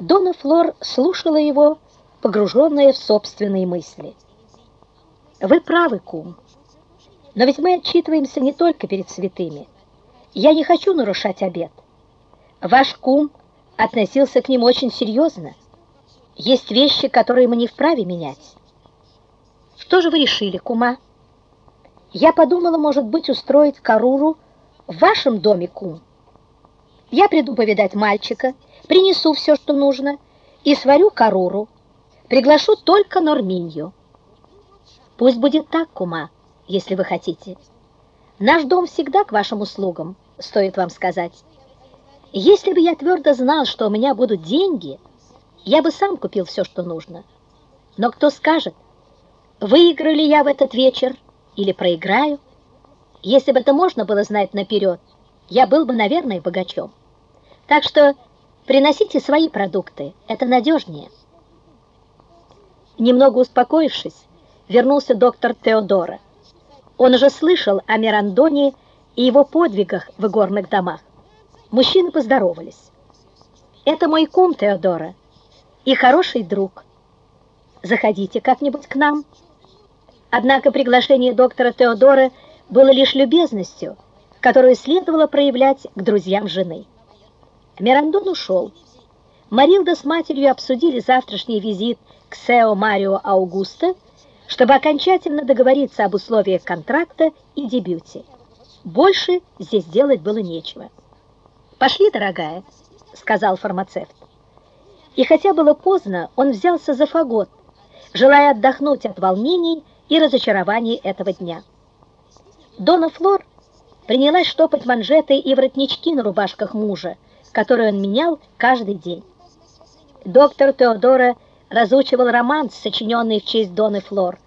Дона Флор слушала его, погруженная в собственные мысли. «Вы правы, кум. Но ведь мы отчитываемся не только перед святыми. Я не хочу нарушать обет. Ваш кум относился к ним очень серьезно. Есть вещи, которые мы не вправе менять. Что же вы решили, кума? Я подумала, может быть, устроить каруру в вашем доме, кум. Я приду повидать мальчика, принесу все, что нужно, и сварю каруру. Приглашу только Норминью. Пусть будет так, кума, если вы хотите. Наш дом всегда к вашим услугам, стоит вам сказать. Если бы я твердо знал, что у меня будут деньги, я бы сам купил все, что нужно. Но кто скажет, выиграю ли я в этот вечер или проиграю? Если бы это можно было знать наперед, я был бы, наверное, богачом. Так что приносите свои продукты, это надежнее. Немного успокоившись, вернулся доктор Теодора. Он уже слышал о Мирандоне и его подвигах в игорных домах. Мужчины поздоровались. «Это мой кум Теодора и хороший друг. Заходите как-нибудь к нам». Однако приглашение доктора Теодора было лишь любезностью, которую следовало проявлять к друзьям жены. Мирандон ушел. Марилда с матерью обсудили завтрашний визит к Сео Марио Аугусто, чтобы окончательно договориться об условиях контракта и дебюте. Больше здесь делать было нечего. «Пошли, дорогая», — сказал фармацевт. И хотя было поздно, он взялся за фагот, желая отдохнуть от волнений и разочарований этого дня. Дона Флор принялась штопать манжеты и воротнички на рубашках мужа, которые он менял каждый день. Доктор Теодора разучивал роман, сочиненный в честь Доны Флор.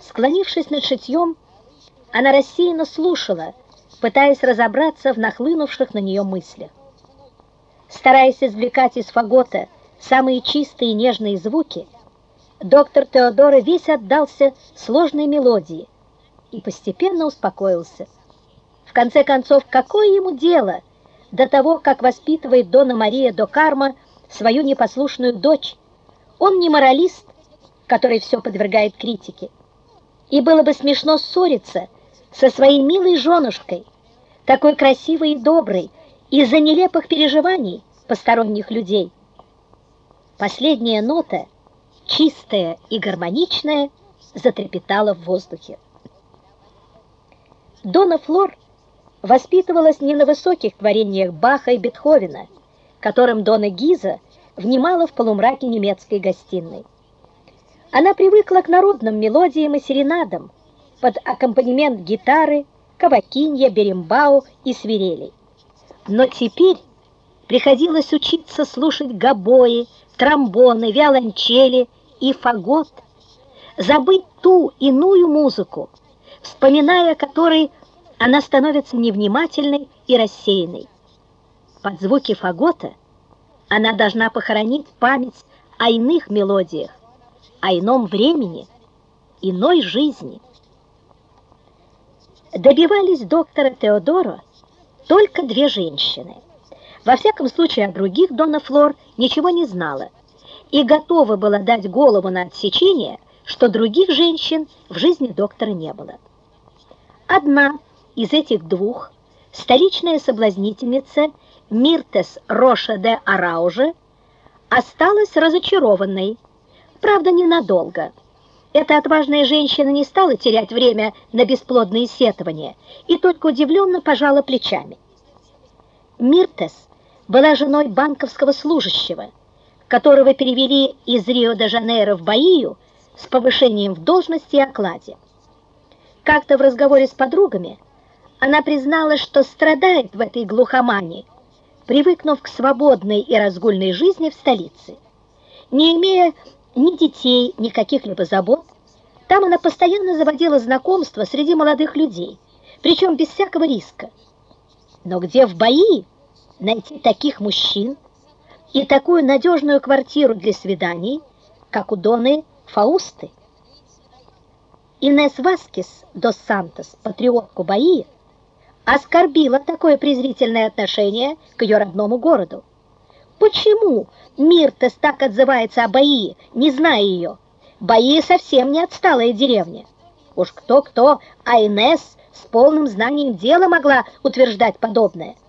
Склонившись над шитьем, она рассеянно слушала, пытаясь разобраться в нахлынувших на нее мыслях. Стараясь извлекать из фагота самые чистые и нежные звуки, доктор Теодора весь отдался сложной мелодии и постепенно успокоился. В конце концов, какое ему дело до того, как воспитывает Дона Мария до Карма свою непослушную дочь? Он не моралист, который все подвергает критике. И было бы смешно ссориться со своей милой женушкой, такой красивой и доброй, из-за нелепых переживаний посторонних людей. Последняя нота, чистая и гармоничная, затрепетала в воздухе. Дона Флор воспитывалась не на высоких творениях Баха и Бетховена, которым Дона Гиза внимала в полумраке немецкой гостиной. Она привыкла к народным мелодиям и серенадам под аккомпанемент гитары, кавакинья, берембау и свирелей. Но теперь приходилось учиться слушать гобои, тромбоны, виолончели и фагот, забыть ту иную музыку, вспоминая которой она становится невнимательной и рассеянной. Под звуки фагота она должна похоронить память о иных мелодиях, о ином времени, иной жизни. Добивались доктора Теодоро только две женщины. Во всяком случае, о других Дона Флор ничего не знала и готова была дать голову на отсечение, что других женщин в жизни доктора не было. Одна из этих двух, столичная соблазнительница Миртес Роша де Арауже, осталась разочарованной, Правда, ненадолго. Эта отважная женщина не стала терять время на бесплодные сетования и только удивленно пожала плечами. Миртес была женой банковского служащего, которого перевели из Рио-де-Жанейро в Баию с повышением в должности и окладе. Как-то в разговоре с подругами она призналась, что страдает в этой глухомании, привыкнув к свободной и разгульной жизни в столице. Не имея ни детей, ни каких-либо забот. Там она постоянно заводила знакомства среди молодых людей, причем без всякого риска. Но где в бои найти таких мужчин и такую надежную квартиру для свиданий, как у Доны Фаусты? Инес Васкис дос Сантос, патриотку Баи, оскорбила такое презрительное отношение к ее родному городу. Почему Миртес так отзывается о Баии, не зная ее? Баи совсем не отсталая деревня. Уж кто-кто, а Инесс с полным знанием дела могла утверждать подобное –